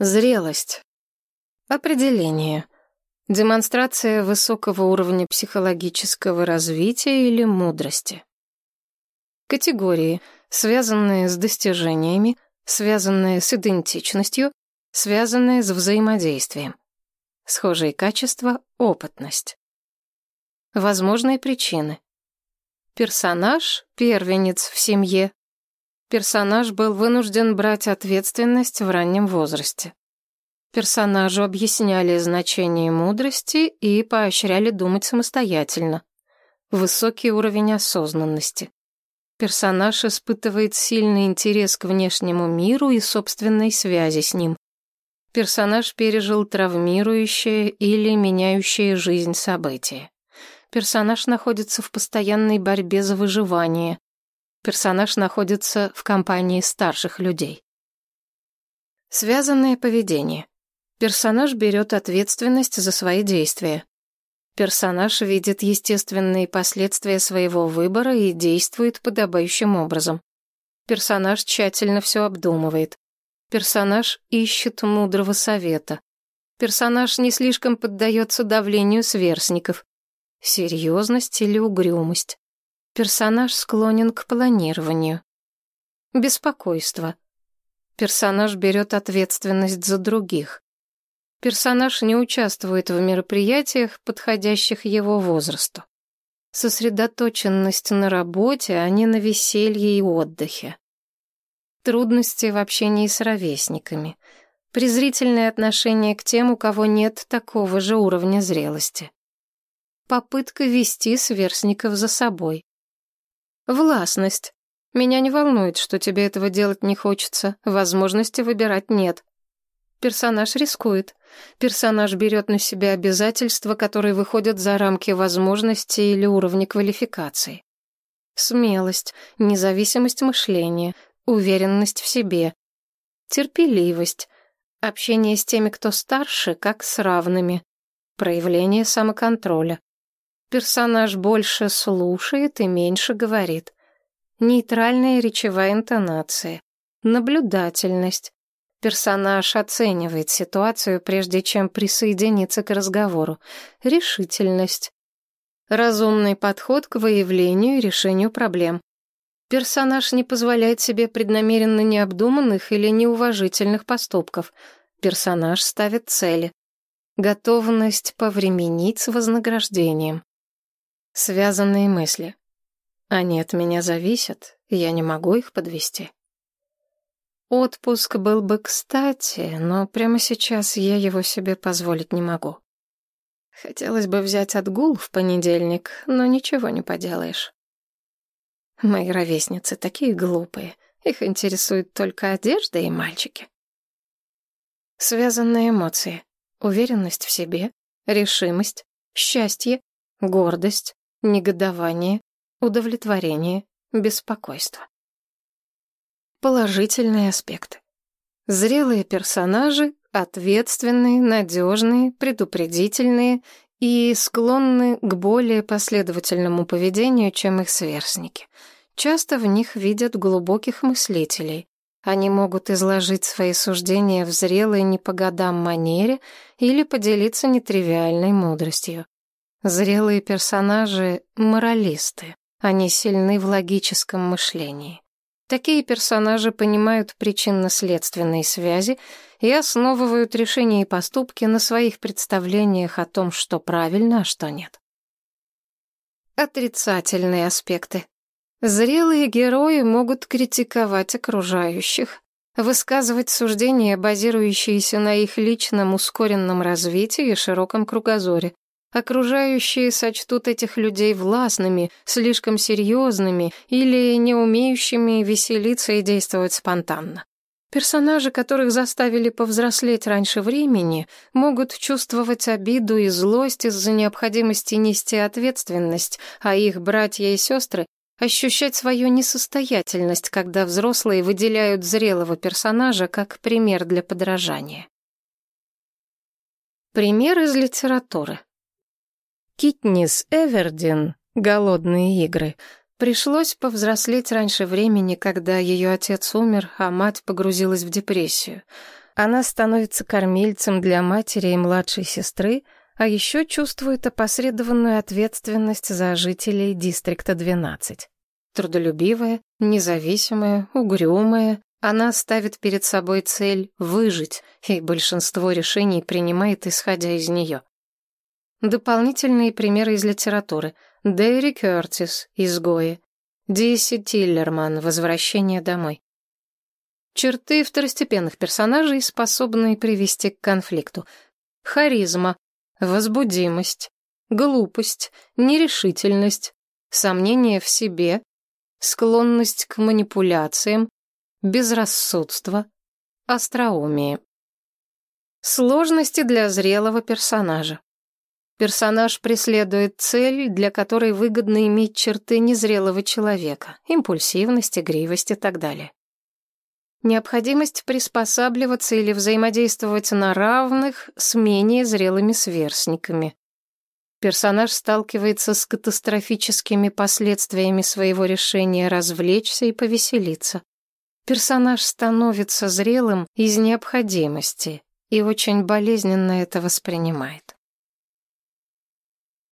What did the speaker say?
Зрелость. Определение. Демонстрация высокого уровня психологического развития или мудрости. Категории, связанные с достижениями, связанные с идентичностью, связанные с взаимодействием. Схожие качества — опытность. Возможные причины. Персонаж — первенец в семье. Персонаж был вынужден брать ответственность в раннем возрасте. Персонажу объясняли значение мудрости и поощряли думать самостоятельно. Высокий уровень осознанности. Персонаж испытывает сильный интерес к внешнему миру и собственной связи с ним. Персонаж пережил травмирующее или меняющее жизнь событие. Персонаж находится в постоянной борьбе за выживание. Персонаж находится в компании старших людей. Связанное поведение. Персонаж берет ответственность за свои действия. Персонаж видит естественные последствия своего выбора и действует подобающим образом. Персонаж тщательно все обдумывает. Персонаж ищет мудрого совета. Персонаж не слишком поддается давлению сверстников. Серьезность или угрюмость. Персонаж склонен к планированию. Беспокойство. Персонаж берет ответственность за других. Персонаж не участвует в мероприятиях, подходящих его возрасту. Сосредоточенность на работе, а не на веселье и отдыхе. Трудности в общении с ровесниками. Презрительное отношение к тем, у кого нет такого же уровня зрелости. Попытка вести сверстников за собой. Властность. Меня не волнует, что тебе этого делать не хочется, возможности выбирать нет. Персонаж рискует. Персонаж берет на себя обязательства, которые выходят за рамки возможностей или уровня квалификации. Смелость, независимость мышления, уверенность в себе, терпеливость, общение с теми, кто старше, как с равными, проявление самоконтроля. Персонаж больше слушает и меньше говорит. Нейтральная речевая интонация, наблюдательность, Персонаж оценивает ситуацию, прежде чем присоединиться к разговору. Решительность. Разумный подход к выявлению и решению проблем. Персонаж не позволяет себе преднамеренно необдуманных или неуважительных поступков. Персонаж ставит цели. Готовность повременить с вознаграждением. Связанные мысли. Они от меня зависят, я не могу их подвести. Отпуск был бы кстати, но прямо сейчас я его себе позволить не могу. Хотелось бы взять отгул в понедельник, но ничего не поделаешь. Мои ровесницы такие глупые. Их интересует только одежда и мальчики. Связанные эмоции. Уверенность в себе, решимость, счастье, гордость, негодование, удовлетворение, беспокойство. Положительные аспекты. Зрелые персонажи, ответственные, надежные, предупредительные и склонны к более последовательному поведению, чем их сверстники. Часто в них видят глубоких мыслителей. Они могут изложить свои суждения в зрелой не по годам манере или поделиться нетривиальной мудростью. Зрелые персонажи — моралисты. Они сильны в логическом мышлении. Такие персонажи понимают причинно-следственные связи и основывают решения и поступки на своих представлениях о том, что правильно, а что нет. Отрицательные аспекты. Зрелые герои могут критиковать окружающих, высказывать суждения, базирующиеся на их личном ускоренном развитии и широком кругозоре, Окружающие сочтут этих людей властными, слишком серьезными или не умеющими веселиться и действовать спонтанно. Персонажи, которых заставили повзрослеть раньше времени, могут чувствовать обиду и злость из-за необходимости нести ответственность, а их братья и сестры ощущать свою несостоятельность, когда взрослые выделяют зрелого персонажа как пример для подражания. Пример из литературы. Китнис Эвердин «Голодные игры» пришлось повзрослеть раньше времени, когда ее отец умер, а мать погрузилась в депрессию. Она становится кормильцем для матери и младшей сестры, а еще чувствует опосредованную ответственность за жителей Дистрикта 12. Трудолюбивая, независимая, угрюмая, она ставит перед собой цель выжить, и большинство решений принимает, исходя из нее. Дополнительные примеры из литературы. Дэри Кертис, «Изгои», Диси Тиллерман, «Возвращение домой». Черты второстепенных персонажей, способные привести к конфликту. Харизма, возбудимость, глупость, нерешительность, сомнение в себе, склонность к манипуляциям, безрассудство, остроумие. Сложности для зрелого персонажа. Персонаж преследует цель, для которой выгодно иметь черты незрелого человека, импульсивность, игривость и так далее. Необходимость приспосабливаться или взаимодействовать на равных с менее зрелыми сверстниками. Персонаж сталкивается с катастрофическими последствиями своего решения развлечься и повеселиться. Персонаж становится зрелым из необходимости и очень болезненно это воспринимает.